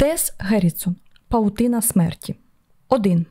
Тес Геррітсон. Паутина смерті. 1.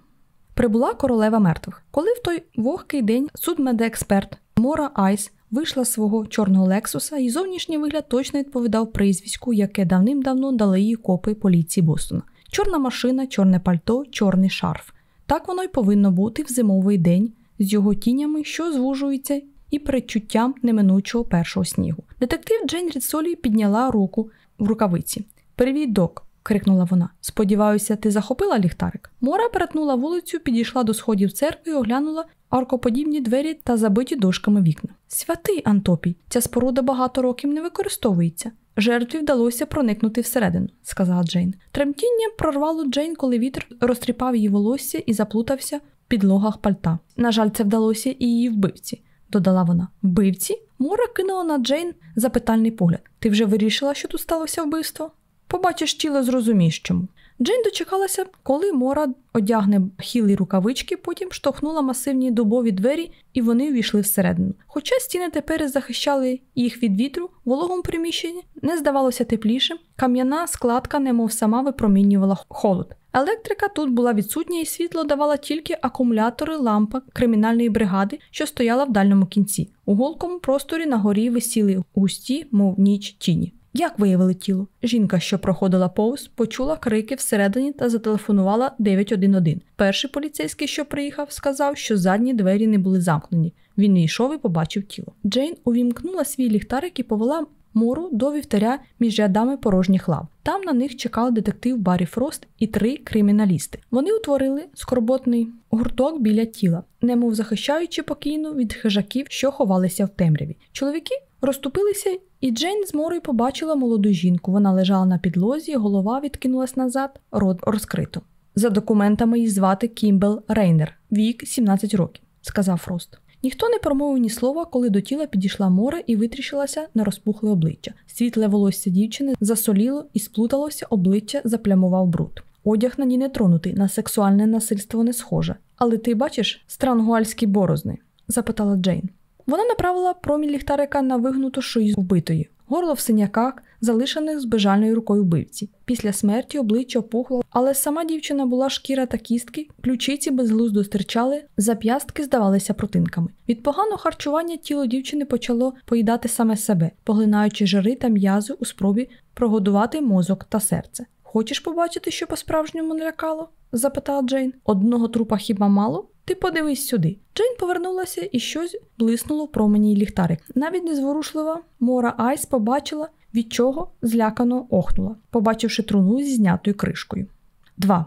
Прибула королева мертвих. Коли в той вогкий день судмедексперт Мора Айс вийшла з свого чорного лексуса, і зовнішній вигляд точно відповідав прізвиську, яке давним-давно дали їй копи поліції Бостона. Чорна машина, чорне пальто, чорний шарф. Так воно й повинно бути в зимовий день з його тінями, що звужуються, і передчуттям неминучого першого снігу. Детектив Джейн Рідсолі підняла руку в рукавиці. Привіт, док крикнула вона. Сподіваюся, ти захопила ліхтарик. Мора перетнула вулицю, підійшла до сходів церкви і оглянула аркоподібні двері та забиті дошками вікна. Святий Антопій, ця споруда багато років не використовується. Жертві вдалося проникнути всередину, сказала Джейн. Тремтіння прорвало Джейн, коли вітер розтріпав її волосся і заплутався в підлогах пальта. На жаль, це вдалося і її вбивці, додала вона. Вбивці? Мора кинула на Джейн запитальний погляд. Ти вже вирішила, що тут сталося вбивство? Побачиш тіло, зрозумієш чому. Джейн дочекалася, коли Мора одягне хілі рукавички, потім штовхнула масивні дубові двері, і вони увійшли всередину. Хоча стіни тепер захищали їх від вітру, вологому приміщенні не здавалося теплішим, кам'яна складка, немов сама випромінювала холод. Електрика тут була відсутня, і світло давала тільки акумулятори лампа кримінальної бригади, що стояла в дальньому кінці. У голкому просторі на горі висіли густі, мов ніч тіні. Як виявили тіло? Жінка, що проходила повз, почула крики всередині та зателефонувала 911. Перший поліцейський, що приїхав, сказав, що задні двері не були замкнені. Він не йшов і побачив тіло. Джейн увімкнула свій ліхтарик і повела Мору до вівтаря між рядами порожніх лав. Там на них чекав детектив Баррі Фрост і три криміналісти. Вони утворили скорботний гурток біля тіла, немов захищаючи покійну від хижаків, що ховалися в темряві. Чоловіки розступилися, і Джейн з Морою побачила молоду жінку. Вона лежала на підлозі, голова відкинулась назад, рот розкрито. За документами її звати Кімберлі Рейнер, вік 17 років, сказав Фрост. Ніхто не промовив ні слова, коли до тіла підійшла Мора і витріщилася на розпухле обличчя. Світле волосся дівчини засоліло і сплуталося, обличчя заплямував бруд. Одяг на ній не тронутий, на сексуальне насильство не схоже. Але ти бачиш странгуальські борозни? запитала Джейн. Вона направила промінь ліхтарика на вигнуту шию вбитої, горло в синяках, залишених з бежальною рукою вбивці. Після смерті обличчя опухло, але сама дівчина була шкіра та кістки, ключиці безглуздо стирчали, зап'ястки здавалися протинками. Від поганого харчування тіло дівчини почало поїдати саме себе, поглинаючи жири та м'язи у спробі прогодувати мозок та серце. Хочеш побачити, що по-справжньому налякало? запитала Джейн. Одного трупа хіба мало? Ти подивись сюди. Джейн повернулася і щось блиснуло в промені ліхтарик. Навіть незворушлива Мора Айс побачила, від чого злякано охнула, побачивши труну зі знятою кришкою. 2.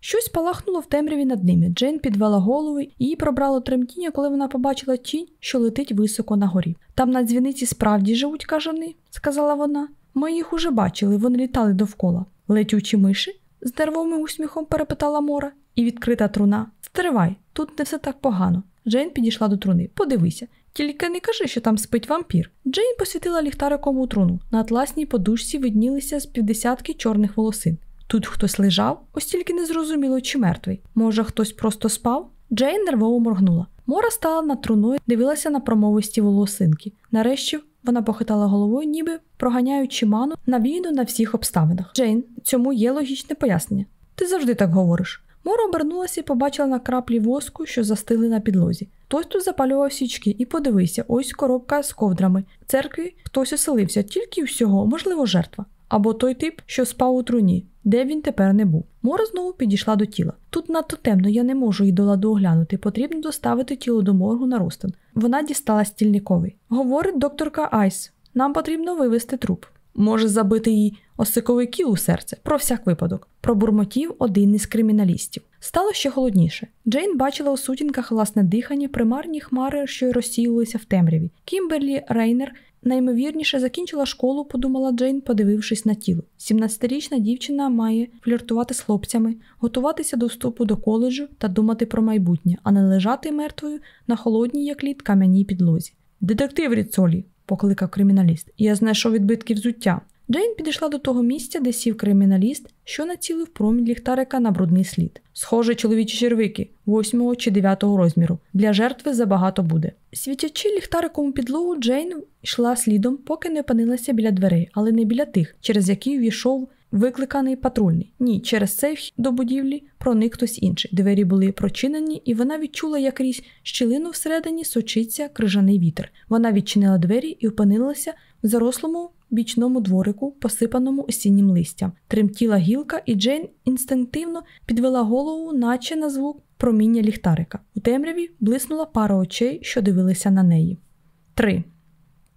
Щось палахнуло в темряві над ними. Джейн підвела голову і її пробрало тремтіння, коли вона побачила тінь, що летить високо на горі. Там на дзвіниці справді живуть кажани, сказала вона. Ми їх уже бачили, вони літали довкола. Летючі миші? З нервовим усміхом перепитала Мора, і відкрита труна. Стривай, тут не все так погано. Джейн підійшла до труни. Подивися, тільки не кажи, що там спить вампір. Джейн посвітила ліхтариком у труну. На атласній подушці виднілися з півдесятки чорних волосин. Тут хтось лежав, ось тільки не зрозуміло, чи мертвий. Може, хтось просто спав? Джейн нервово моргнула. Мора стала над труною, дивилася на промовисті волосинки. Нарешті вона похитала головою, ніби проганяючи ману навійну на всіх обставинах. Джейн, цьому є логічне пояснення. Ти завжди так говориш. Мора обернулася і побачила на краплі воску, що застили на підлозі. Хтось тут запалював свічки і подивися, ось коробка з ковдрами. В церкві хтось оселився, тільки всього, можливо, жертва. Або той тип, що спав у труні, де він тепер не був. Мора знову підійшла до тіла. Тут надто темно, я не можу її до ладу оглянути. Потрібно доставити тіло до моргу на розтин. Вона дістала стільниковий. Говорить докторка Айс: нам потрібно вивести труп. Може забити їй осиковий кіл у серце, про всяк випадок, пробурмотів один із криміналістів. Стало ще холодніше. Джейн бачила у сутінках власне дихання, примарні хмарки, що розсіювалися в темряві. Кімберлі Рейнер найімовірніше закінчила школу, подумала Джейн, подивившись на тіло. 17-річна дівчина має фліртувати з хлопцями, готуватися до вступу до коледжу та думати про майбутнє, а не лежати мертвою на холодній, як лід, кам'яній підлозі. Детектив Ріцолі, покликав криміналіст, я знайшов відбитки взуття. Джейн підійшла до того місця, де сів криміналіст, що націлив промінь ліхтарика на брудний слід. Схоже, чоловічі червики, восьмого чи дев'ятого розміру. Для жертви забагато буде. Світячи ліхтариком у підлогу, Джейн йшла слідом, поки не опинилася біля дверей, але не біля тих, через які увійшов викликаний патрульний. Ні, через цей вхід до будівлі проник хтось інший. Двері були прочинені, і вона відчула, як крізь щілину всередині сочиться крижаний вітер. Вона відчинила двері і опинилася в зарослому бічному дворику, посипаному осіннім листям. Тремтіла гілка, і Джейн інстинктивно підвела голову, наче на звук проміння ліхтарика. У темряві блиснула пара очей, що дивилися на неї. 3.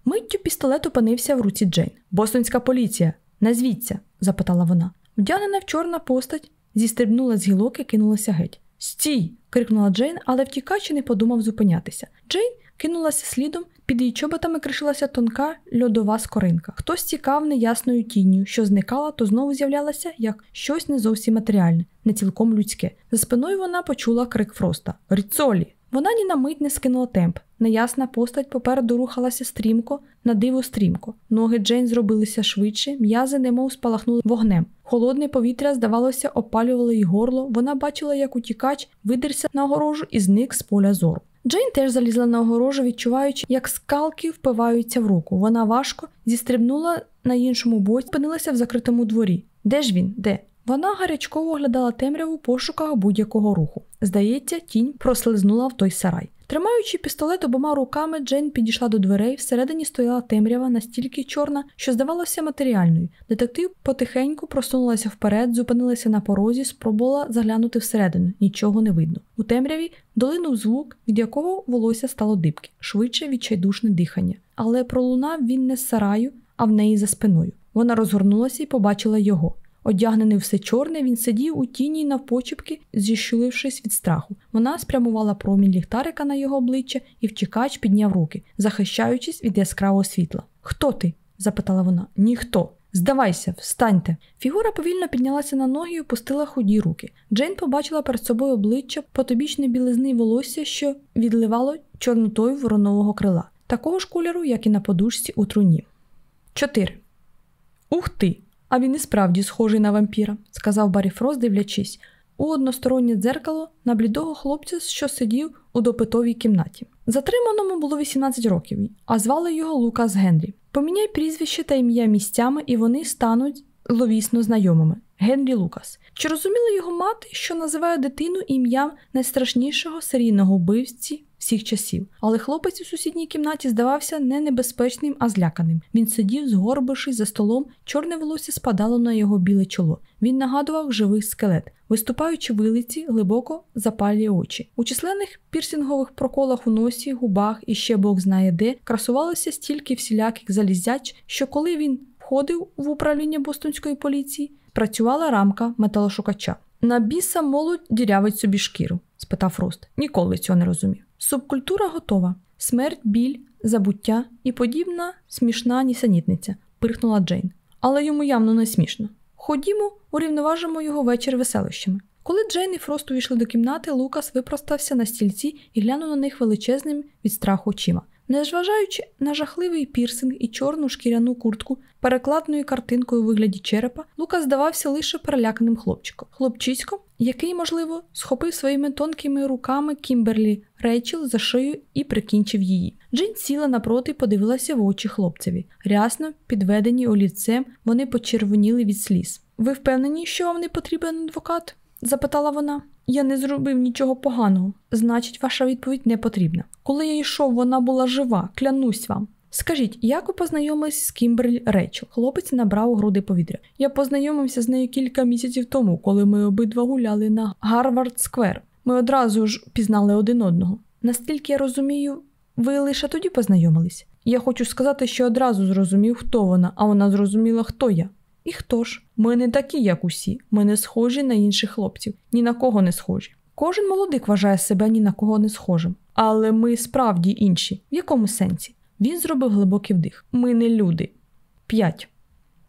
Миттю пістолет опинився в руці Джейн. Бостонська поліція. Назвіться, запитала вона. Вдягнена в чорна постать, зістрибнула з гілок і кинулася геть. Стій! крикнула Джейн, але втікач не подумав зупинятися. Джейн кинулася слідом, під її чоботами кришилася тонка льодова скоринка. Хтось тікав неясною тінню, що зникала, то знову з'являлася як щось не зовсім матеріальне, не цілком людське. За спиною вона почула крик Фроста Ріцолі! Вона ні на мить не скинула темп. Неясна постать попереду рухалася стрімко, на диво стрімко. Ноги Джейн зробилися швидше, м'язи немов спалахнули вогнем. Холодне повітря, здавалося, опалювало їй горло. Вона бачила, як утікач видерся на огорожу і зник з поля зору. Джейн теж залізла на огорожу, відчуваючи, як скалки впиваються в руку. Вона важко зістрибнула на іншому боці, опинилася в закритому дворі. Де ж він? Де? Вона гарячково оглядала темряву пошуках будь-якого руху. Здається, тінь прослизнула в той сарай. Тримаючи пістолет обома руками, Джейн підійшла до дверей. Всередині стояла темрява настільки чорна, що здавалося матеріальною. Детектив потихеньку просунулася вперед, зупинилася на порозі, спробувала заглянути всередину. Нічого не видно. У темряві долинув звук, від якого волосся стало дибки, швидше відчайдушне дихання. Але пролунав він не з сараю, а в неї за спиною. Вона розгорнулася і побачила його. Одягнений все чорне, він сидів у тіні навпочіпки, зіщулившись від страху. Вона спрямувала промінь ліхтарика на його обличчя і втікач підняв руки, захищаючись від яскравого світла. Хто ти? запитала вона. Ніхто. Здавайся, встаньте. Фігура повільно піднялася на ноги і опустила худі руки. Джейн побачила перед собою обличчя потобічне білизни волосся, що відливало чорнотою воронового крила, такого ж кольору, як і на подушці у труні. 4. Ух ти! А він і справді схожий на вампіра, сказав Барі Фрос, дивлячись, у одностороннє дзеркало на блідого хлопця, що сидів у допитовій кімнаті. Затриманому було 18 років, а звали його Лукас Генрі. Поміняй прізвище та ім'я місцями, і вони стануть зловісно знайомими. Генрі Лукас. Чи розуміла його мати, що називає дитину ім'ям найстрашнішого серійного вбивці всіх часів? Але хлопець у сусідній кімнаті здавався не небезпечним, а зляканим. Він сидів, згорбившись за столом, чорне волосся спадало на його біле чоло. Він нагадував живий скелет, виступаючи вилиці, глибоко запалі очі. У численних пірсінгових проколах у носі, губах і ще Бог знає де красувалося стільки всіляких залізяч, що коли він входив в управління Бостонської поліції, працювала рамка металошукача. На біса молодь дірявить собі шкіру? спитав Фрост. Ніколи цього не розумів. Субкультура готова. Смерть, біль, забуття і подібна смішна нісенітниця, пирхнула Джейн. Але йому явно не смішно. Ходімо, урівноважимо його вечір веселищами. Коли Джейн і Фрост увійшли до кімнати, Лукас випростався на стільці і глянув на них величезним від страху очима. Незважаючи на жахливий пірсинг і чорну шкіряну куртку, перекладною картинкою у вигляді черепа, Лука здавався лише переляканим хлопчиком. Хлопчиськом, який, можливо, схопив своїми тонкими руками Кімберлі Рейнер за шию і прикінчив її. Джин сіла напроти і подивилася в очі хлопцеві. Рясно, підведені олівцем, вони почервоніли від сліз. Ви впевнені, що вам не потрібен адвокат? запитала вона. Я не зробив нічого поганого, значить, ваша відповідь не потрібна. Коли я йшов, вона була жива, клянусь вам. Скажіть, як ви познайомились з Кімберлі Рейнер? Хлопець набрав у груди повітря. Я познайомився з нею кілька місяців тому, коли ми обидва гуляли на Гарвард Сквер. Ми одразу ж пізнали один одного. Наскільки я розумію, ви лише тоді познайомились? Я хочу сказати, що одразу зрозумів, хто вона, а вона зрозуміла, хто я. І хто ж? Ми не такі, як усі. Ми не схожі на інших хлопців, ні на кого не схожі. Кожен молодик вважає себе ні на кого не схожим. Але ми справді інші. В якому сенсі? Він зробив глибокий вдих. Ми не люди. 5.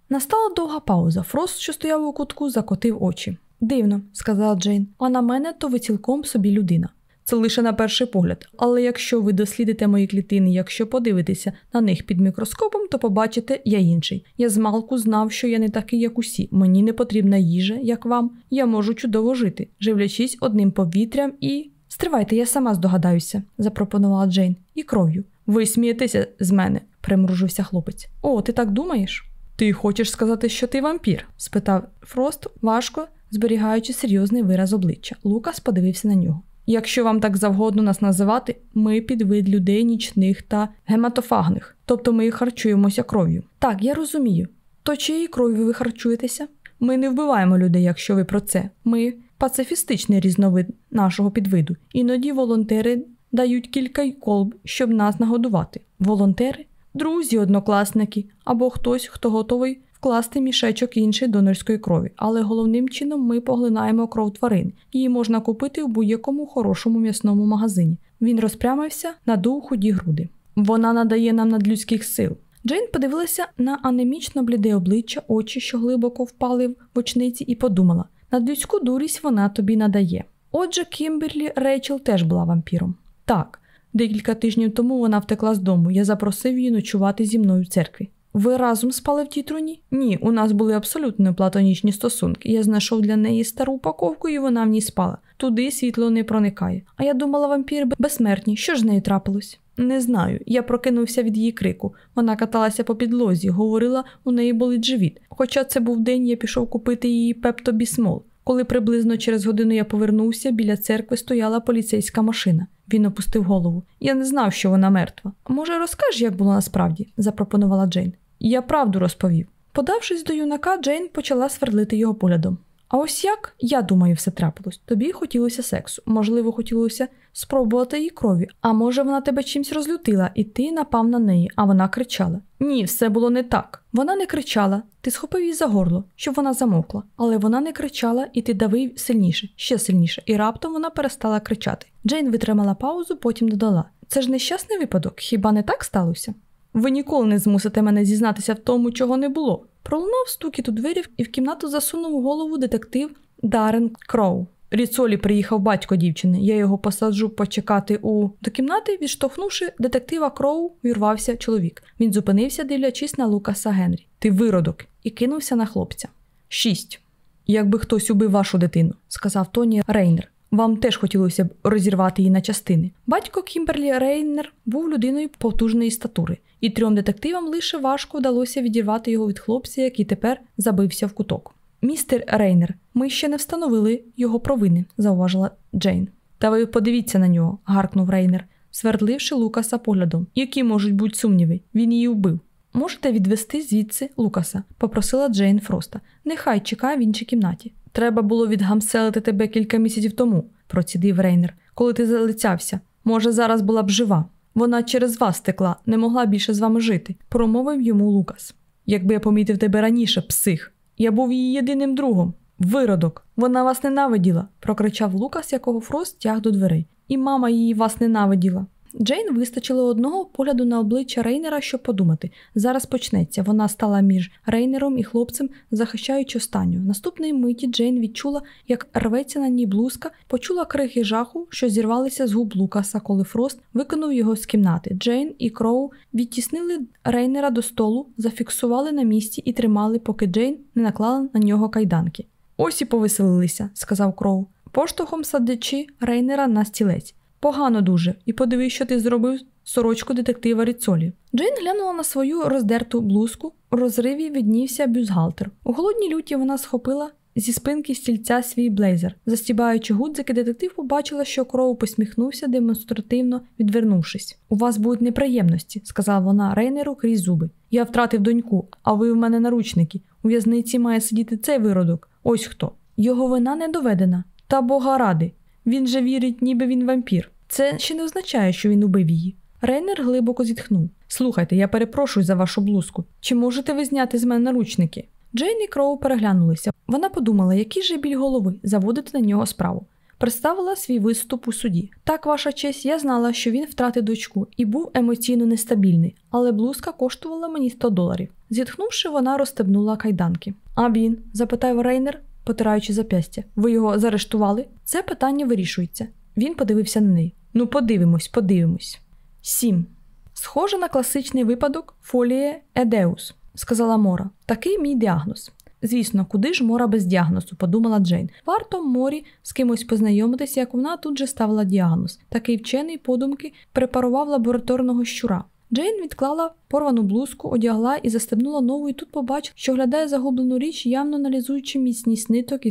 Настала довга пауза. Фрост, що стояв у кутку, закотив очі. Дивно, сказала Джейн, а на мене то ви цілком собі людина. Це лише на перший погляд. Але якщо ви дослідите мої клітини, якщо подивитеся на них під мікроскопом, то побачите я інший. Я змалку знав, що я не такий, як усі. Мені не потрібна їжа, як вам. Я можу чудово жити, живлячись одним повітрям і. Стривайте, я сама здогадаюся, запропонувала Джейн, і кров'ю. Ви смієтеся з мене, примружився хлопець. О, ти так думаєш? Ти хочеш сказати, що ти вампір? спитав Фрост, важко зберігаючи серйозний вираз обличчя. Лукас подивився на нього. Якщо вам так завгодно нас називати, ми підвид людей нічних та гематофагних, тобто ми харчуємося кров'ю. Так, я розумію. То чиєю кров'ю ви харчуєтеся? Ми не вбиваємо людей, якщо ви про це. Ми пацифістичний різновид нашого підвиду. Іноді волонтери дають кілька колб, щоб нас нагодувати. Волонтери, друзі, однокласники або хтось, хто готовий вкласти мішечок іншої донорської крові, але головним чином ми поглинаємо кров тварин. Її можна купити в будь-якому хорошому м'ясному магазині. Він розпрямився, надув худі груди. Вона надає нам надлюдських сил. Джейн подивилася на анемічно бліде обличчя, очі, що глибоко впали в очниці, і подумала: надлюдську дурість вона тобі надає. Отже, Кімберлі Рейчел теж була вампіром. Так, декілька тижнів тому вона втекла з дому. Я запросив її ночувати зі мною в церкві. Ви разом спали в тій труні? Ні, у нас були абсолютно платонічні стосунки. Я знайшов для неї стару упаковку, і вона в ній спала. Туди світло не проникає. А я думала, вампіри безсмертні. Що ж з нею трапилось? Не знаю. Я прокинувся від її крику. Вона каталася по підлозі, говорила, у неї болить живіт. Хоча це був день, я пішов купити її пептобісмол. Коли приблизно через годину я повернувся, біля церкви стояла поліцейська машина. Він опустив голову. Я не знав, що вона мертва. Може, розкажеш, як було насправді? запропонувала Джейн. Я правду розповів. Подавшись до юнака, Джейн почала свердлити його поглядом. А ось як, я думаю, все трапилось. Тобі хотілося сексу, можливо, хотілося спробувати її крові, а може, вона тебе чимсь розлютила, і ти напав на неї, а вона кричала. Ні, все було не так. Вона не кричала, ти схопив її за горло, щоб вона замовкла. Але вона не кричала, і ти давив сильніше, ще сильніше, і раптом вона перестала кричати. Джейн витримала паузу, потім додала: Це ж нещасний випадок, хіба не так сталося? Ви ніколи не змусите мене зізнатися в тому, чого не було. Пролунав стукіт у двері, і в кімнату засунув голову детектив Дарен Кроу. Ріцолі приїхав батько дівчини. Я його посаджу почекати у до кімнати, відштовхнувши детектива Кроу, увірвався чоловік. Він зупинився, дивлячись на Лукаса Генрі. Ти виродок, і кинувся на хлопця. Шість. Якби хтось убив вашу дитину, сказав Тоні Рейнер. Вам теж хотілося б розірвати її на частини. Батько Кімберлі Рейнер був людиною потужної статури, і трьом детективам лише важко вдалося відірвати його від хлопця, який тепер забився в куток. Містер Рейнер, ми ще не встановили його провини, зауважила Джейн. Та ви подивіться на нього, гаркнув Рейнер, свердливши Лукаса поглядом. Які можуть бути сумніви? Він її вбив. Можете відвести звідси Лукаса, попросила Джейн Фроста. Нехай чекає в іншій кімнаті. Треба було відгамселити тебе кілька місяців тому, процідив Рейнер, коли ти залицявся. Може, зараз була б жива. Вона через вас втекла, не могла більше з вами жити, промовив йому Лукас. Якби я помітив тебе раніше, псих. Я був її єдиним другом. Виродок. Вона вас ненавиділа, прокричав Лукас, якого Фрост тяг до дверей. І мама її вас ненавиділа. Джейн вистачило одного погляду на обличчя Рейнера, щоб подумати. Зараз почнеться. Вона стала між Рейнером і хлопцем, захищаючи останню. Наступної миті Джейн відчула, як рветься на ній блузка, почула крихи жаху, що зірвалися з губ Лукаса, коли Фрост викинув його з кімнати. Джейн і Кроу відтіснили Рейнера до столу, зафіксували на місці і тримали, поки Джейн не наклала на нього кайданки. Ось і повеселилися, сказав Кроу, поштовхом садячи Рейнера на стілець. Погано дуже, і подивись, що ти зробив сорочку детектива Ріцолі. Джейн глянула на свою роздерту блузку, у розриві віднівся бюзгалтер. У голодній люті вона схопила зі спинки стільця свій блейзер. Застібаючи гудзики, детектив побачила, що кров посміхнувся, демонстративно відвернувшись. У вас будуть неприємності, сказала вона Рейнеру крізь зуби. Я втратив доньку, а ви в мене наручники. У в'язниці має сидіти цей виродок. Ось хто. Його вина не доведена. Та бога ради. Він же вірить, ніби він вампір. Це ще не означає, що він убив її. Рейнер глибоко зітхнув. Слухайте, я перепрошую за вашу блузку. Чи можете ви зняти з мене наручники? Джейн і Кроу переглянулися. Вона подумала, який же біль голови заводити на нього справу. Представила свій виступ у суді. Так, ваша честь, я знала, що він втратив дочку і був емоційно нестабільний, але блузка коштувала мені 100 доларів. Зітхнувши, вона розстебнула кайданки. А він? запитав Рейнер, потираючи зап'ястя. Ви його заарештували? Це питання вирішується. Він подивився на неї. Ну, подивимось, подивимось. Сім. Схоже на класичний випадок фоліє Едеус, сказала Мора. Такий мій діагноз. Звісно, куди ж мора без діагнозу, подумала Джейн. Варто морі з кимось познайомитися, як вона тут же ставила діагноз. Такий вчений подумки препарував лабораторного щура. Джейн відклала порвану блузку, одягла і застебнула нову, і тут побачила, що глядає загублену річ, явно аналізуючи міцність ниток і